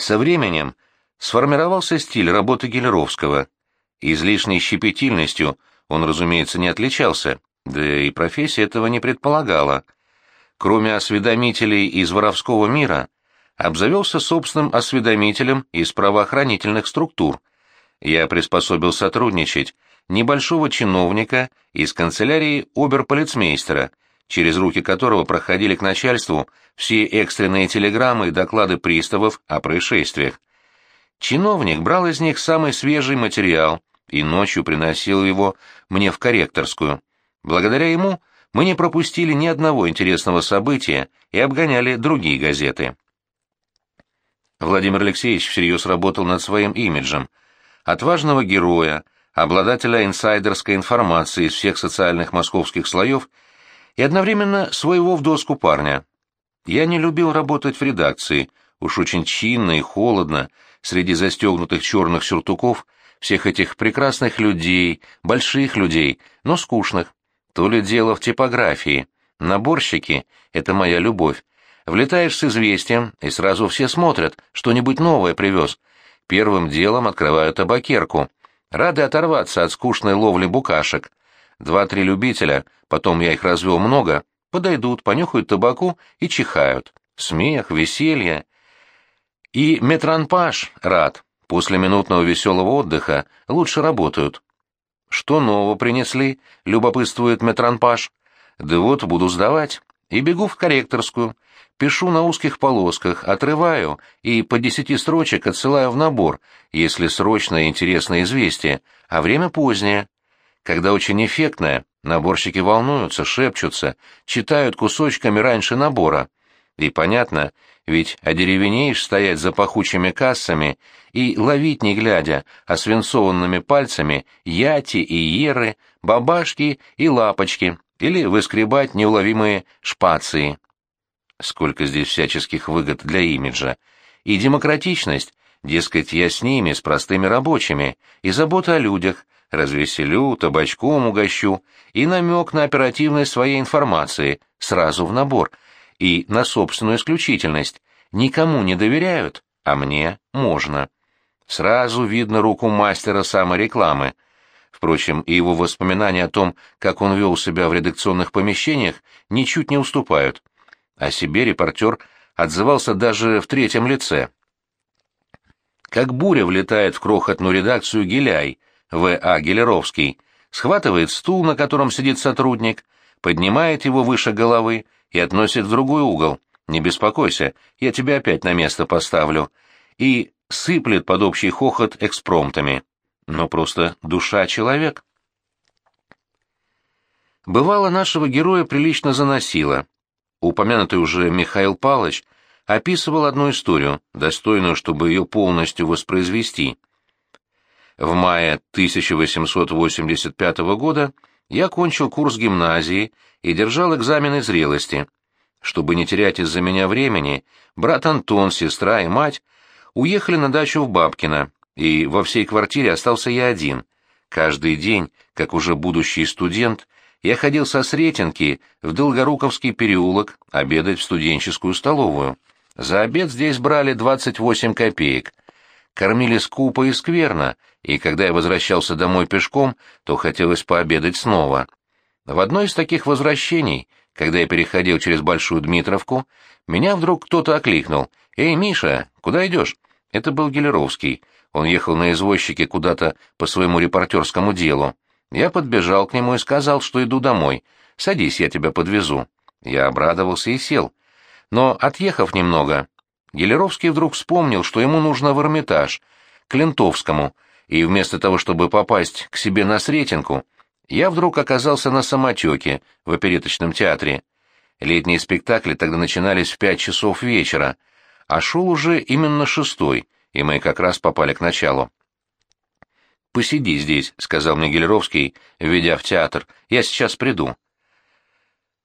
Со временем сформировался стиль работы Гелеровского. Излишней щепетильностью он, разумеется, не отличался, да и профессия этого не предполагала. Кроме осведомителей из воровского мира, обзавелся собственным осведомителем из правоохранительных структур. Я приспособил сотрудничать небольшого чиновника из канцелярии оберполицмейстера, через руки которого проходили к начальству все экстренные телеграммы и доклады приставов о происшествиях. Чиновник брал из них самый свежий материал и ночью приносил его мне в корректорскую. Благодаря ему мы не пропустили ни одного интересного события и обгоняли другие газеты. Владимир Алексеевич всерьез работал над своим имиджем. Отважного героя, обладателя инсайдерской информации из всех социальных московских слоев и одновременно своего в доску парня. Я не любил работать в редакции, уж очень чинно и холодно, среди застегнутых черных сюртуков, всех этих прекрасных людей, больших людей, но скучных. То ли дело в типографии. Наборщики — это моя любовь. Влетаешь с известием, и сразу все смотрят, что-нибудь новое привез. Первым делом открывают табакерку. Рады оторваться от скучной ловли букашек. Два-три любителя, потом я их развел много, подойдут, понюхают табаку и чихают. Смех, веселье. И метранпаш рад. После минутного веселого отдыха лучше работают. Что нового принесли? Любопытствует метранпаш. Да вот, буду сдавать. И бегу в корректорскую. Пишу на узких полосках, отрываю и по десяти строчек отсылаю в набор, если срочное интересное известие, а время позднее. Когда очень эффектное, наборщики волнуются, шепчутся, читают кусочками раньше набора. И понятно, ведь одеревенеешь стоять за пахучими кассами и ловить не глядя, а свинцованными пальцами яти и еры, бабашки и лапочки, или выскребать неуловимые шпации. Сколько здесь всяческих выгод для имиджа. И демократичность, дескать, я с ними, с простыми рабочими, и забота о людях, развеселю, табачком угощу, и намек на оперативность своей информации, сразу в набор, и на собственную исключительность. Никому не доверяют, а мне можно. Сразу видно руку мастера саморекламы. Впрочем, и его воспоминания о том, как он вел себя в редакционных помещениях, ничуть не уступают. О себе репортер отзывался даже в третьем лице. Как буря влетает в крохотную редакцию Геляй, В.А. Гелеровский, схватывает стул, на котором сидит сотрудник, поднимает его выше головы и относит в другой угол. «Не беспокойся, я тебя опять на место поставлю», и сыплет под общий хохот экспромтами. Но просто душа человек. Бывало, нашего героя прилично заносило, Упомянутый уже Михаил Палыч описывал одну историю, достойную, чтобы ее полностью воспроизвести. В мае 1885 года я кончил курс гимназии и держал экзамены зрелости. Чтобы не терять из-за меня времени, брат Антон, сестра и мать уехали на дачу в Бабкино, и во всей квартире остался я один. Каждый день, как уже будущий студент, я ходил со Сретенки в Долгоруковский переулок обедать в студенческую столовую. За обед здесь брали 28 копеек. Кормили скупо и скверно, и когда я возвращался домой пешком, то хотелось пообедать снова. В одно из таких возвращений, когда я переходил через Большую Дмитровку, меня вдруг кто-то окликнул. «Эй, Миша, куда идешь?» Это был Гелеровский. Он ехал на извозчике куда-то по своему репортерскому делу. Я подбежал к нему и сказал, что иду домой. «Садись, я тебя подвезу». Я обрадовался и сел. Но, отъехав немного, Гелеровский вдруг вспомнил, что ему нужно в Эрмитаж, к Лентовскому, и вместо того, чтобы попасть к себе на Сретенку, я вдруг оказался на самотеке в опереточном театре. Летние спектакли тогда начинались в пять часов вечера, а шел уже именно шестой, и мы как раз попали к началу. «Посиди здесь», — сказал мне Гелеровский, введя в театр. «Я сейчас приду».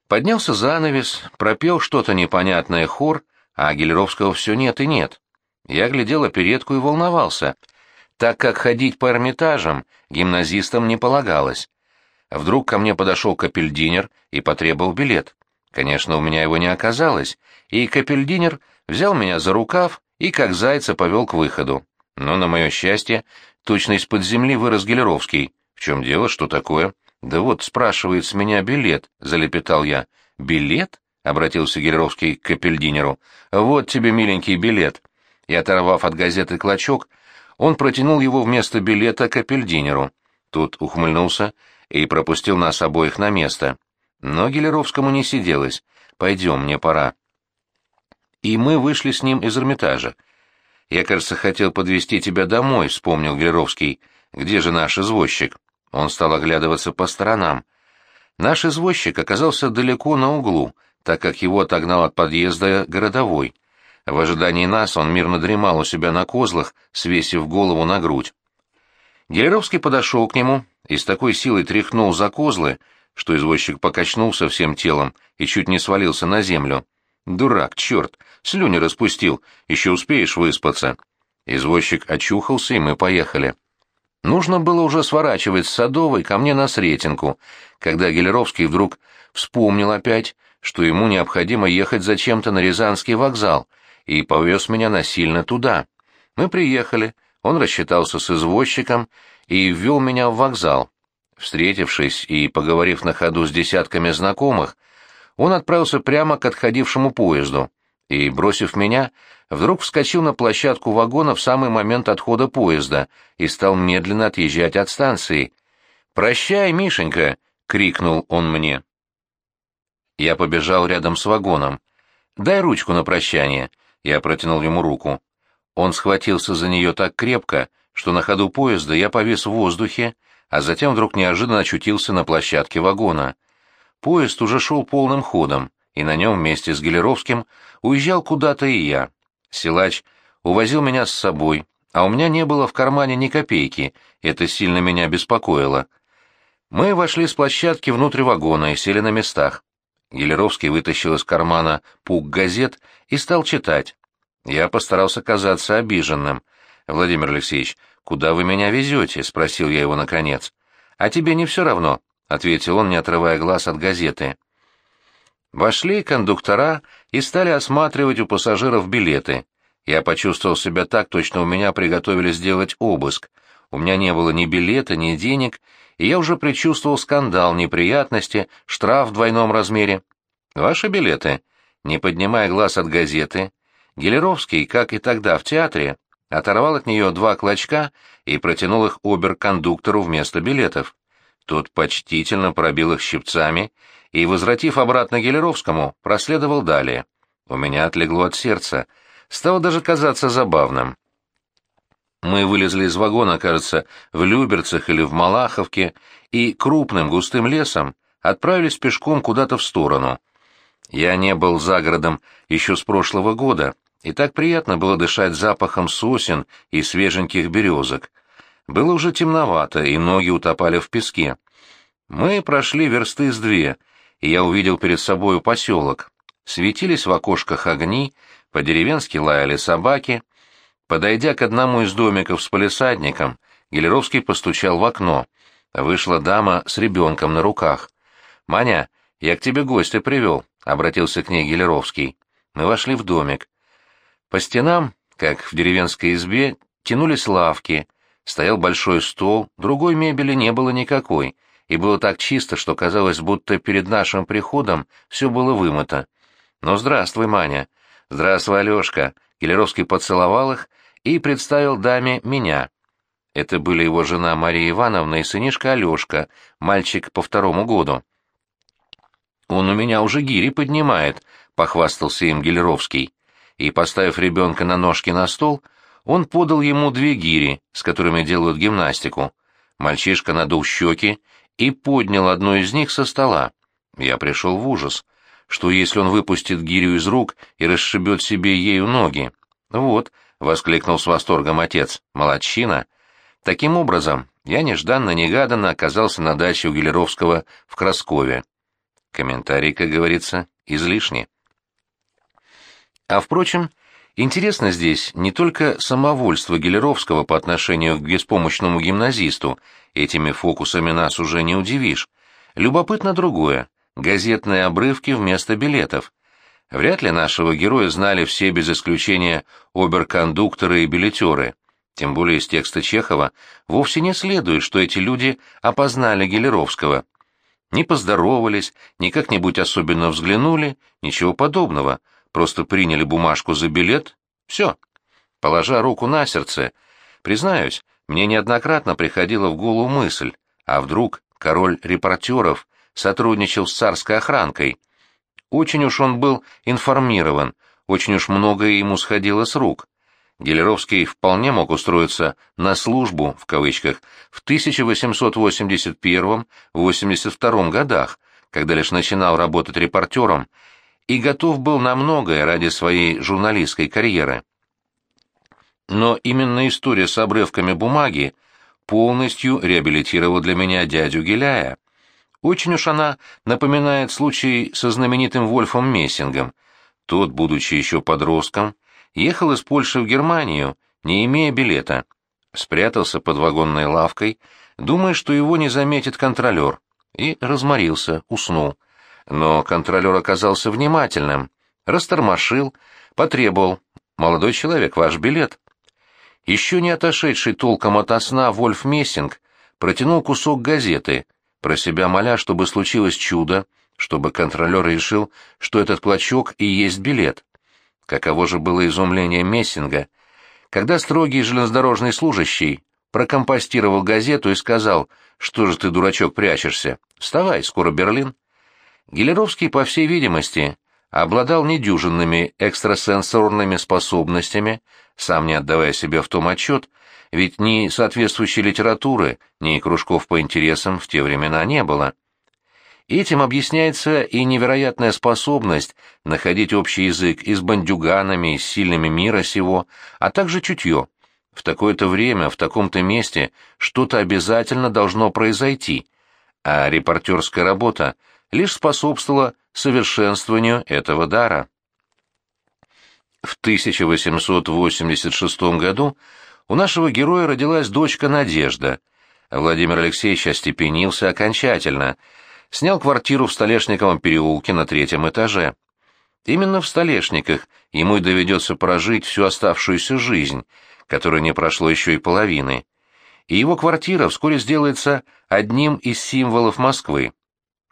Поднялся занавес, пропел что-то непонятное хор, а Гелеровского все нет и нет. Я глядел оперетку и волновался, так как ходить по Эрмитажам гимназистам не полагалось. Вдруг ко мне подошел капельдинер и потребовал билет. Конечно, у меня его не оказалось, и капельдинер взял меня за рукав и как зайца повел к выходу. Но, на мое счастье, точно из-под земли вырос Гелеровский. В чем дело, что такое? Да вот, спрашивает с меня билет, залепетал я. Билет? Обратился Гелеровский к Капельдинеру. Вот тебе, миленький, билет. И оторвав от газеты клочок, он протянул его вместо билета Капельдинеру. Тут ухмыльнулся и пропустил нас обоих на место. Но Гелеровскому не сиделось. «Пойдем, мне пора». И мы вышли с ним из Эрмитажа. «Я, кажется, хотел подвести тебя домой», — вспомнил Гелеровский. «Где же наш извозчик?» Он стал оглядываться по сторонам. Наш извозчик оказался далеко на углу, так как его отогнал от подъезда городовой. В ожидании нас он мирно дремал у себя на козлах, свесив голову на грудь. Гелеровский подошел к нему и с такой силой тряхнул за козлы, что извозчик покачнулся всем телом и чуть не свалился на землю. «Дурак, черт! Слюни распустил, еще успеешь выспаться!» Извозчик очухался, и мы поехали. Нужно было уже сворачивать с Садовой ко мне на Сретенку, когда Гелеровский вдруг вспомнил опять, что ему необходимо ехать зачем-то на Рязанский вокзал, и повез меня насильно туда. Мы приехали, он рассчитался с извозчиком и ввел меня в вокзал. Встретившись и поговорив на ходу с десятками знакомых, он отправился прямо к отходившему поезду и, бросив меня, вдруг вскочил на площадку вагона в самый момент отхода поезда и стал медленно отъезжать от станции. «Прощай, Мишенька!» — крикнул он мне. Я побежал рядом с вагоном. «Дай ручку на прощание!» Я протянул ему руку. Он схватился за нее так крепко, что на ходу поезда я повис в воздухе, а затем вдруг неожиданно очутился на площадке вагона. Поезд уже шел полным ходом, и на нем вместе с Гелеровским уезжал куда-то и я. Силач увозил меня с собой, а у меня не было в кармане ни копейки, это сильно меня беспокоило. Мы вошли с площадки внутрь вагона и сели на местах. Гелеровский вытащил из кармана пук газет и стал читать. Я постарался казаться обиженным. «Владимир Алексеевич, куда вы меня везете?» — спросил я его наконец. «А тебе не все равно?» — ответил он, не отрывая глаз от газеты. Вошли кондуктора и стали осматривать у пассажиров билеты. Я почувствовал себя так, точно у меня приготовили сделать обыск. У меня не было ни билета, ни денег, и я уже предчувствовал скандал, неприятности, штраф в двойном размере. Ваши билеты? Не поднимая глаз от газеты, Гелеровский, как и тогда в театре, оторвал от нее два клочка и протянул их обер-кондуктору вместо билетов. Тот почтительно пробил их щипцами и, возвратив обратно Гелеровскому, проследовал далее. У меня отлегло от сердца. Стало даже казаться забавным. Мы вылезли из вагона, кажется, в Люберцах или в Малаховке, и крупным густым лесом отправились пешком куда-то в сторону. Я не был за городом еще с прошлого года, и так приятно было дышать запахом сосен и свеженьких березок. Было уже темновато, и ноги утопали в песке. Мы прошли версты с две, и я увидел перед собою поселок. Светились в окошках огни, по-деревенски лаяли собаки. Подойдя к одному из домиков с полисадником, Гелеровский постучал в окно. Вышла дама с ребенком на руках. «Маня, я к тебе гостя привел», — обратился к ней Гелеровский. Мы вошли в домик. По стенам, как в деревенской избе, тянулись лавки, стоял большой стол, другой мебели не было никакой, и было так чисто, что казалось, будто перед нашим приходом все было вымыто. «Ну, здравствуй, Маня!» «Здравствуй, Алешка!» Гелеровский поцеловал их и представил даме меня. Это были его жена Мария Ивановна и сынишка Алешка, мальчик по второму году. «Он у меня уже гири поднимает», — похвастался им Гелеровский и, поставив ребенка на ножки на стол, он подал ему две гири, с которыми делают гимнастику. Мальчишка надул щеки и поднял одну из них со стола. Я пришел в ужас. Что если он выпустит гирю из рук и расшибет себе ею ноги? «Вот», — воскликнул с восторгом отец, — «молодчина». Таким образом, я нежданно-негаданно оказался на даче у Гелеровского в Краскове. Комментарий, как говорится, излишний. А впрочем, интересно здесь не только самовольство Гелеровского по отношению к беспомощному гимназисту, этими фокусами нас уже не удивишь. Любопытно другое — газетные обрывки вместо билетов. Вряд ли нашего героя знали все без исключения оберкондукторы и билетеры. Тем более из текста Чехова вовсе не следует, что эти люди опознали Гелеровского. Не поздоровались, ни как-нибудь особенно взглянули, ничего подобного, просто приняли бумажку за билет, все. Положа руку на сердце, признаюсь, мне неоднократно приходила в голову мысль, а вдруг король репортеров сотрудничал с царской охранкой. Очень уж он был информирован, очень уж многое ему сходило с рук. Гелеровский вполне мог устроиться на службу, в кавычках, в 1881-82 годах, когда лишь начинал работать репортером, и готов был на многое ради своей журналистской карьеры. Но именно история с обрывками бумаги полностью реабилитировала для меня дядю Геляя. Очень уж она напоминает случай со знаменитым Вольфом Мессингом. Тот, будучи еще подростком, ехал из Польши в Германию, не имея билета. Спрятался под вагонной лавкой, думая, что его не заметит контролер, и разморился, уснул. Но контролер оказался внимательным, растормошил, потребовал. «Молодой человек, ваш билет». Еще не отошедший толком ото сна Вольф Мессинг протянул кусок газеты, про себя моля, чтобы случилось чудо, чтобы контролер решил, что этот клочок и есть билет. Каково же было изумление Мессинга, когда строгий железнодорожный служащий прокомпостировал газету и сказал, что же ты, дурачок, прячешься? Вставай, скоро Берлин. Гелеровский, по всей видимости, обладал недюжинными экстрасенсорными способностями, сам не отдавая себе в том отчет, ведь ни соответствующей литературы, ни кружков по интересам в те времена не было. Этим объясняется и невероятная способность находить общий язык и с бандюганами, и с сильными мира сего, а также чутье. В такое-то время, в таком-то месте что-то обязательно должно произойти, а репортерская работа лишь способствовала совершенствованию этого дара. В 1886 году у нашего героя родилась дочка Надежда. Владимир Алексеевич остепенился окончательно – снял квартиру в Столешниковом переулке на третьем этаже. Именно в Столешниках ему и доведется прожить всю оставшуюся жизнь, которая не прошло еще и половины. И его квартира вскоре сделается одним из символов Москвы.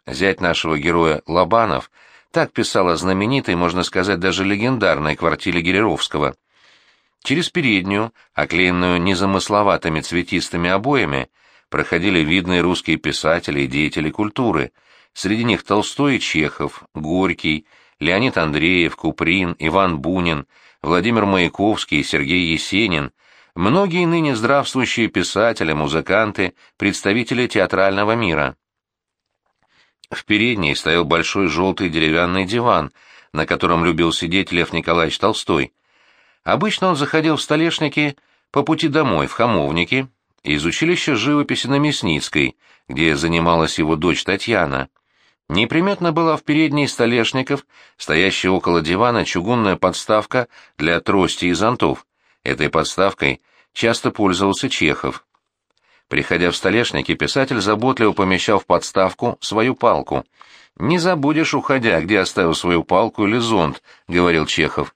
Зять нашего героя Лобанов так писал о знаменитой, можно сказать, даже легендарной квартире Гелеровского. Через переднюю, оклеенную незамысловатыми цветистыми обоями, проходили видные русские писатели и деятели культуры, среди них Толстой и Чехов, Горький, Леонид Андреев, Куприн, Иван Бунин, Владимир Маяковский и Сергей Есенин, многие ныне здравствующие писатели, музыканты, представители театрального мира. В передней стоял большой желтый деревянный диван, на котором любил сидеть Лев Николаевич Толстой. Обычно он заходил в столешники по пути домой, в Хамовники, из училища живописи на Мясницкой, где занималась его дочь Татьяна. Неприметно была в передней столешников, стоящая около дивана чугунная подставка для трости и зонтов. Этой подставкой часто пользовался Чехов. Приходя в столешники, писатель заботливо помещал в подставку свою палку. «Не забудешь, уходя, где оставил свою палку или зонт», — говорил Чехов.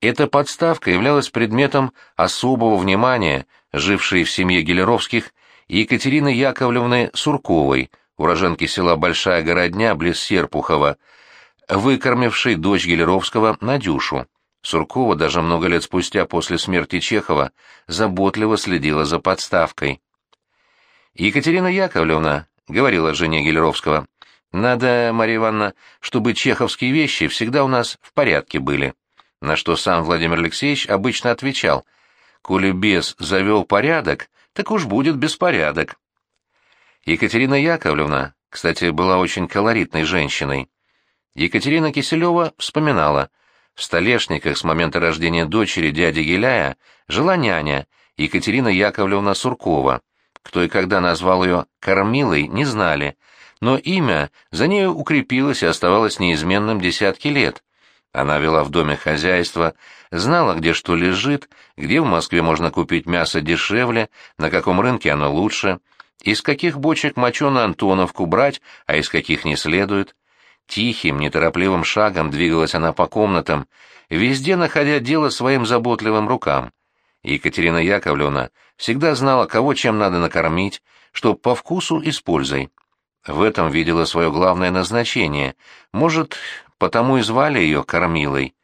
Эта подставка являлась предметом особого внимания жившей в семье Гелеровских Екатерины Яковлевны Сурковой, уроженки села Большая Городня близ Серпухова, выкормившей дочь Гелеровского Надюшу. Суркова даже много лет спустя после смерти Чехова заботливо следила за подставкой. Екатерина Яковлевна говорила жене Гелеровского, «Надо, Марья Ивановна, чтобы чеховские вещи всегда у нас в порядке были». На что сам Владимир Алексеевич обычно отвечал, Коли бес завел порядок, так уж будет беспорядок. Екатерина Яковлевна, кстати, была очень колоритной женщиной. Екатерина Киселева вспоминала, в столешниках с момента рождения дочери дяди Геляя жила няня Екатерина Яковлевна Суркова. Кто и когда назвал ее «кормилой» не знали, но имя за нею укрепилось и оставалось неизменным десятки лет. Она вела в доме хозяйство, знала, где что лежит, где в Москве можно купить мясо дешевле, на каком рынке оно лучше, из каких бочек моченую Антоновку брать, а из каких не следует. Тихим, неторопливым шагом двигалась она по комнатам, везде находя дело своим заботливым рукам. Екатерина Яковлевна всегда знала, кого чем надо накормить, что по вкусу и с пользой. В этом видела свое главное назначение, может, потому и звали ее Кормилой.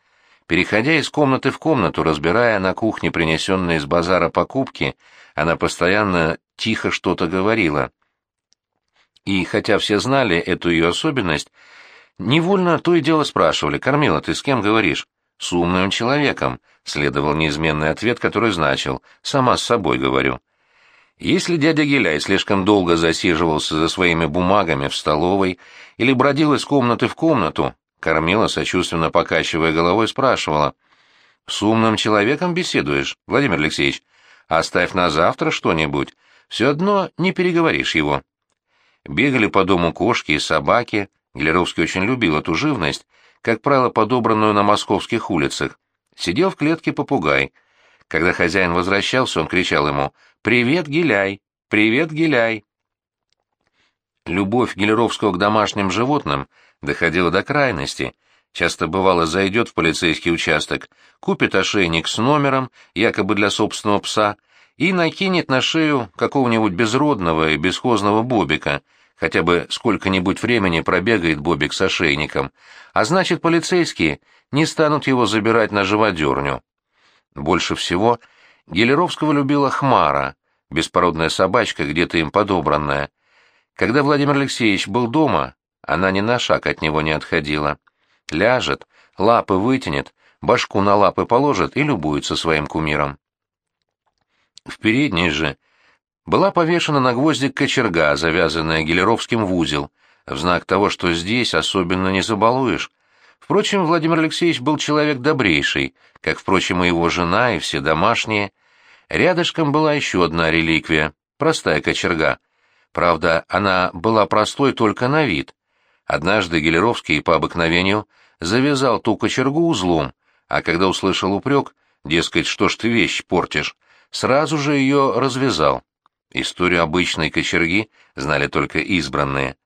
Переходя из комнаты в комнату, разбирая на кухне принесенные из базара покупки, она постоянно тихо что-то говорила. И хотя все знали эту ее особенность, невольно то и дело спрашивали, «Кормила, ты с кем говоришь?» «С умным человеком», — следовал неизменный ответ, который значил «сама с собой говорю». Если дядя Геляй слишком долго засиживался за своими бумагами в столовой или бродил из комнаты в комнату, Кормила, сочувственно покачивая головой, спрашивала. «С умным человеком беседуешь, Владимир Алексеевич? Оставь на завтра что-нибудь. Все одно не переговоришь его». Бегали по дому кошки и собаки. Гелеровский очень любил эту живность, как правило, подобранную на московских улицах. Сидел в клетке попугай. Когда хозяин возвращался, он кричал ему «Привет, Геляй! Привет, Геляй!» Любовь Гелеровского к домашним животным доходила до крайности. Часто бывало зайдет в полицейский участок, купит ошейник с номером, якобы для собственного пса, и накинет на шею какого-нибудь безродного и бесхозного бобика, хотя бы сколько-нибудь времени пробегает бобик с ошейником, а значит, полицейские не станут его забирать на живодерню. Больше всего Гелеровского любила Хмара, беспородная собачка, где-то им подобранная. Когда Владимир Алексеевич был дома, она ни на шаг от него не отходила. Ляжет, лапы вытянет, башку на лапы положит и любуется своим кумиром. В передней же была повешена на гвоздик кочерга, завязанная Гелеровским в узел, в знак того, что здесь особенно не забалуешь. Впрочем, Владимир Алексеевич был человек добрейший, как, впрочем, и его жена, и все домашние. Рядышком была еще одна реликвия, простая кочерга. Правда, она была простой только на вид. Однажды Гелеровский по обыкновению завязал ту кочергу узлом, а когда услышал упрек, дескать, что ж ты вещь портишь, сразу же ее развязал. Историю обычной кочерги знали только избранные.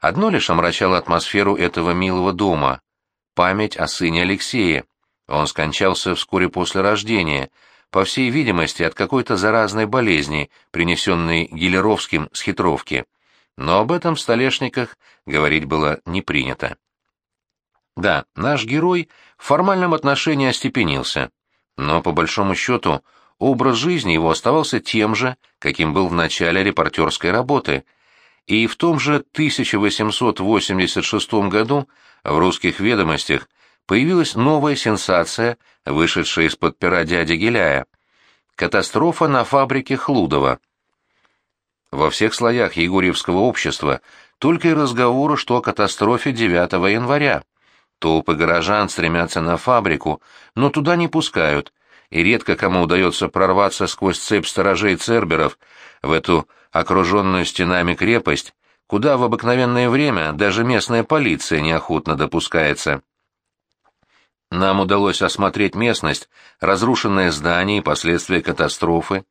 Одно лишь омрачало атмосферу этого милого дома — память о сыне Алексея. Он скончался вскоре после рождения, по всей видимости, от какой-то заразной болезни, принесенной Гилеровским с хитровки. Но об этом в столешниках говорить было не принято. Да, наш герой в формальном отношении остепенился, но, по большому счету, образ жизни его оставался тем же, каким был в начале репортерской работы, и в том же 1886 году в русских ведомостях появилась новая сенсация, вышедшая из-под пера дяди Геляя. Катастрофа на фабрике Хлудова. Во всех слоях Егорьевского общества только и разговоры, что о катастрофе 9 января. Толпы горожан стремятся на фабрику, но туда не пускают, и редко кому удается прорваться сквозь цепь сторожей церберов в эту окруженную стенами крепость, куда в обыкновенное время даже местная полиция неохотно допускается. Нам удалось осмотреть местность, разрушенное здание и последствия катастрофы,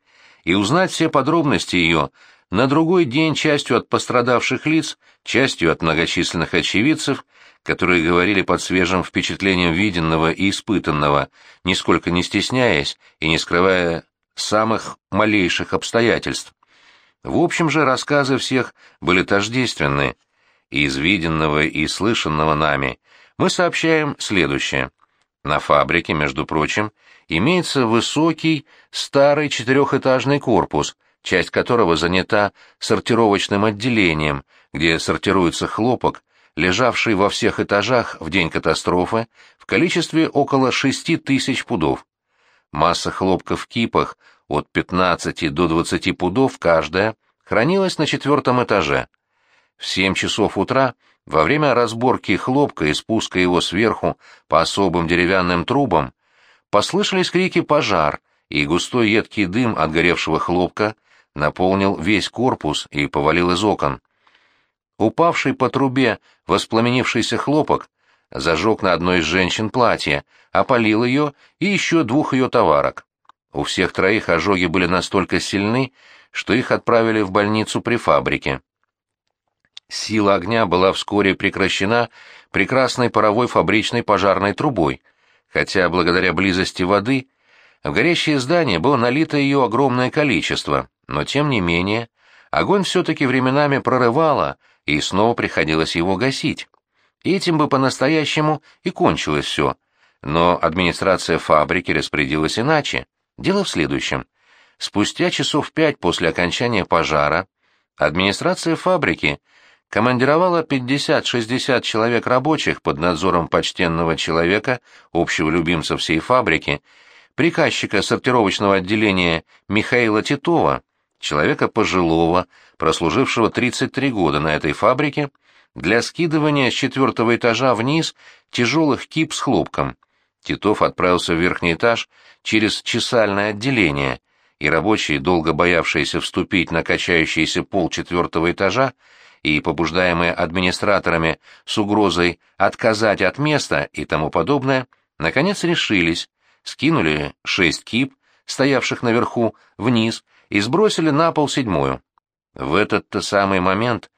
и узнать все подробности ее на другой день частью от пострадавших лиц, частью от многочисленных очевидцев, которые говорили под свежим впечатлением виденного и испытанного, нисколько не стесняясь и не скрывая самых малейших обстоятельств. В общем же, рассказы всех были тождественны, и из виденного и слышанного нами мы сообщаем следующее. На фабрике, между прочим, имеется высокий старый четырехэтажный корпус, часть которого занята сортировочным отделением, где сортируется хлопок, лежавший во всех этажах в день катастрофы в количестве около шести тысяч пудов. Масса хлопка в кипах от 15 до 20 пудов каждая хранилась на четвертом этаже. В 7 часов утра во время разборки хлопка и спуска его сверху по особым деревянным трубам послышались крики «пожар», и густой едкий дым от горевшего хлопка наполнил весь корпус и повалил из окон. Упавший по трубе воспламенившийся хлопок зажег на одной из женщин платье, опалил ее и еще двух ее товарок. У всех троих ожоги были настолько сильны, что их отправили в больницу при фабрике. Сила огня была вскоре прекращена прекрасной паровой фабричной пожарной трубой, хотя благодаря близости воды в горящее здание было налито ее огромное количество, но тем не менее огонь все-таки временами прорывало, и снова приходилось его гасить. Этим бы по-настоящему и кончилось все. Но администрация фабрики распорядилась иначе. Дело в следующем. Спустя часов пять после окончания пожара администрация фабрики командировала 50-60 человек рабочих под надзором почтенного человека, общего любимца всей фабрики, приказчика сортировочного отделения Михаила Титова, человека пожилого, прослужившего 33 года на этой фабрике, для скидывания с четвертого этажа вниз тяжелых кип с хлопком. Титов отправился в верхний этаж через чесальное отделение, и рабочие, долго боявшиеся вступить на качающийся пол четвертого этажа и побуждаемые администраторами с угрозой отказать от места и тому подобное, наконец решились, скинули шесть кип, стоявших наверху, вниз, и сбросили на пол седьмую. В этот-то самый момент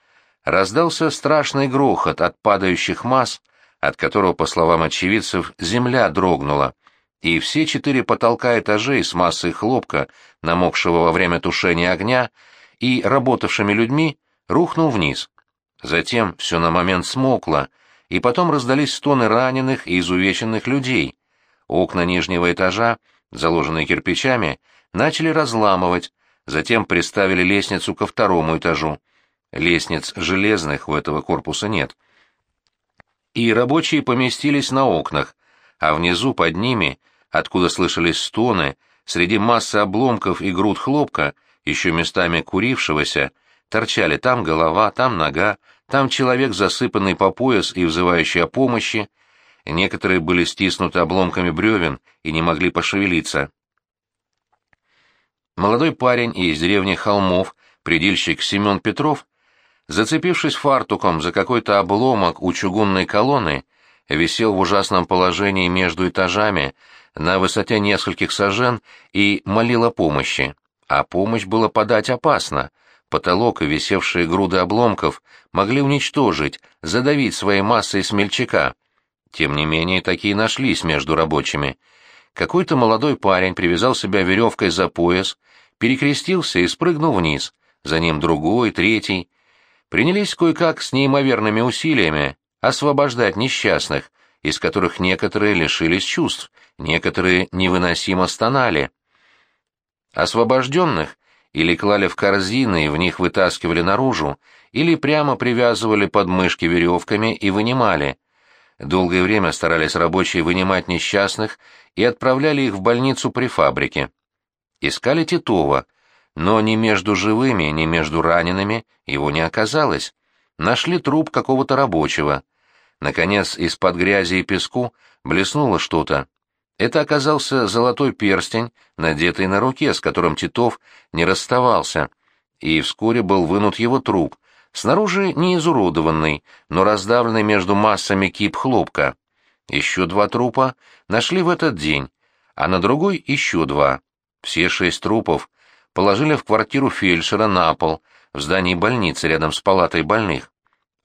раздался страшный грохот от падающих масс, от которого, по словам очевидцев, земля дрогнула, и все четыре потолка этажей с массой хлопка, намокшего во время тушения огня, и работавшими людьми, рухнул вниз. Затем все на момент смокло, и потом раздались стоны раненых и изувеченных людей. Окна нижнего этажа, заложенные кирпичами, начали разламывать, затем приставили лестницу ко второму этажу. Лестниц железных у этого корпуса нет. И рабочие поместились на окнах, а внизу под ними, откуда слышались стоны, среди массы обломков и груд хлопка, еще местами курившегося, торчали там голова, там нога, там человек, засыпанный по пояс и взывающий о помощи, некоторые были стиснуты обломками бревен и не могли пошевелиться. Молодой парень из деревни Холмов, предельщик Семен Петров, зацепившись фартуком за какой-то обломок у чугунной колонны, висел в ужасном положении между этажами на высоте нескольких сажен и молил о помощи. А помощь было подать опасно. Потолок и висевшие груды обломков могли уничтожить, задавить своей массой смельчака. Тем не менее, такие нашлись между рабочими. Какой-то молодой парень привязал себя веревкой за пояс, перекрестился и спрыгнул вниз, за ним другой, третий. Принялись кое-как с неимоверными усилиями освобождать несчастных, из которых некоторые лишились чувств, некоторые невыносимо стонали. Освобожденных или клали в корзины и в них вытаскивали наружу, или прямо привязывали под мышки веревками и вынимали. Долгое время старались рабочие вынимать несчастных и отправляли их в больницу при фабрике. Искали Титова, но ни между живыми, ни между ранеными его не оказалось. Нашли труп какого-то рабочего. Наконец, из-под грязи и песку блеснуло что-то. Это оказался золотой перстень, надетый на руке, с которым Титов не расставался, и вскоре был вынут его труп, снаружи не изуродованный, но раздавленный между массами кип хлопка. Еще два трупа нашли в этот день, а на другой еще два. Все шесть трупов положили в квартиру фельдшера на пол, в здании больницы рядом с палатой больных.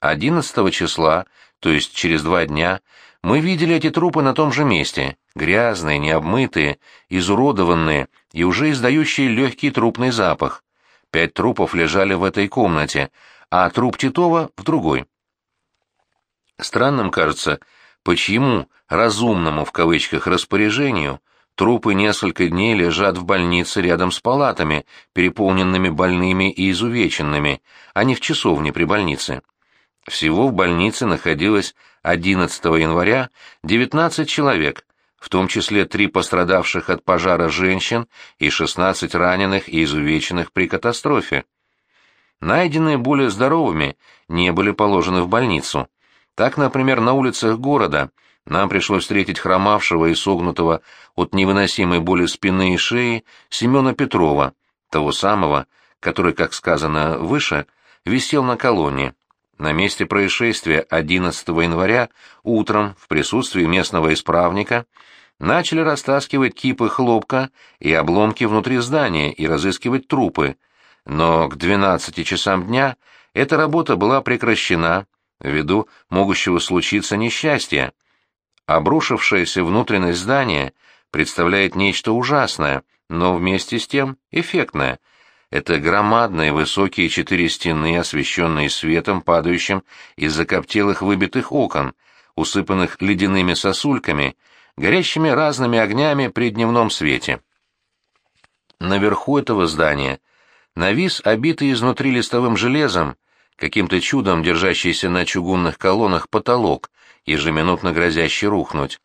11 числа, то есть через два дня, мы видели эти трупы на том же месте, грязные, необмытые, изуродованные и уже издающие легкий трупный запах. Пять трупов лежали в этой комнате, а труп Титова в другой. Странным кажется, почему разумному в кавычках распоряжению – Трупы несколько дней лежат в больнице рядом с палатами, переполненными больными и изувеченными, а не в часовне при больнице. Всего в больнице находилось 11 января 19 человек, в том числе три пострадавших от пожара женщин и 16 раненых и изувеченных при катастрофе. Найденные более здоровыми не были положены в больницу. Так, например, на улицах города – нам пришлось встретить хромавшего и согнутого от невыносимой боли спины и шеи Семена Петрова, того самого, который, как сказано выше, висел на колонне. На месте происшествия 11 января утром в присутствии местного исправника начали растаскивать кипы хлопка и обломки внутри здания и разыскивать трупы, но к 12 часам дня эта работа была прекращена ввиду могущего случиться несчастья. Обрушившаяся внутренность здания представляет нечто ужасное, но вместе с тем эффектное. Это громадные высокие четыре стены, освещенные светом, падающим из закоптелых выбитых окон, усыпанных ледяными сосульками, горящими разными огнями при дневном свете. Наверху этого здания навис обитый изнутри листовым железом, каким-то чудом держащийся на чугунных колоннах потолок, ежеминутно грозящий рухнуть.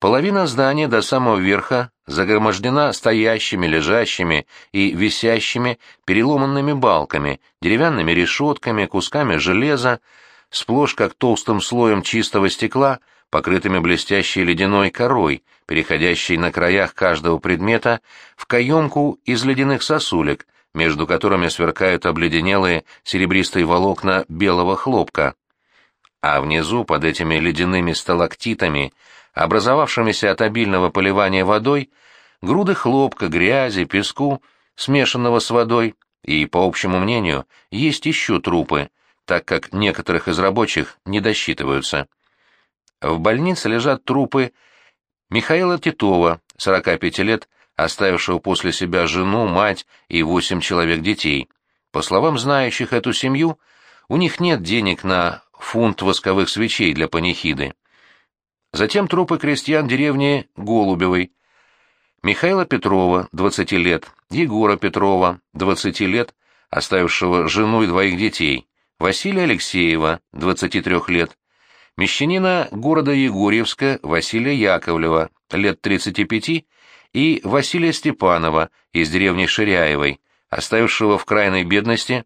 Половина здания до самого верха загромождена стоящими, лежащими и висящими переломанными балками, деревянными решетками, кусками железа, сплошь как толстым слоем чистого стекла, покрытыми блестящей ледяной корой, переходящей на краях каждого предмета в каемку из ледяных сосулек, между которыми сверкают обледенелые серебристые волокна белого хлопка. А внизу, под этими ледяными сталактитами, образовавшимися от обильного поливания водой, груды хлопка, грязи, песку, смешанного с водой, и, по общему мнению, есть еще трупы, так как некоторых из рабочих не досчитываются. В больнице лежат трупы Михаила Титова, 45 лет, оставившего после себя жену, мать и восемь человек детей. По словам знающих эту семью, у них нет денег на фунт восковых свечей для панихиды. Затем трупы крестьян деревни Голубевой. Михаила Петрова, 20 лет, Егора Петрова, 20 лет, оставившего жену и двоих детей, Василия Алексеева, 23 лет, мещанина города Егорьевска Василия Яковлева, лет 35, и Василия Степанова из деревни Ширяевой, оставившего в крайней бедности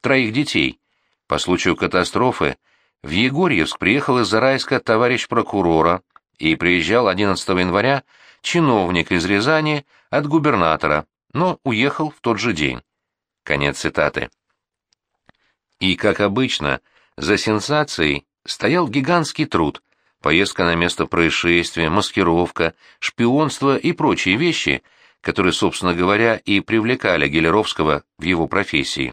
троих детей. По случаю катастрофы в Егорьевск приехал из Зарайска товарищ прокурора и приезжал 11 января чиновник из Рязани от губернатора, но уехал в тот же день. Конец цитаты. И, как обычно, за сенсацией стоял гигантский труд — поездка на место происшествия, маскировка, шпионство и прочие вещи, которые, собственно говоря, и привлекали Гелеровского в его профессии.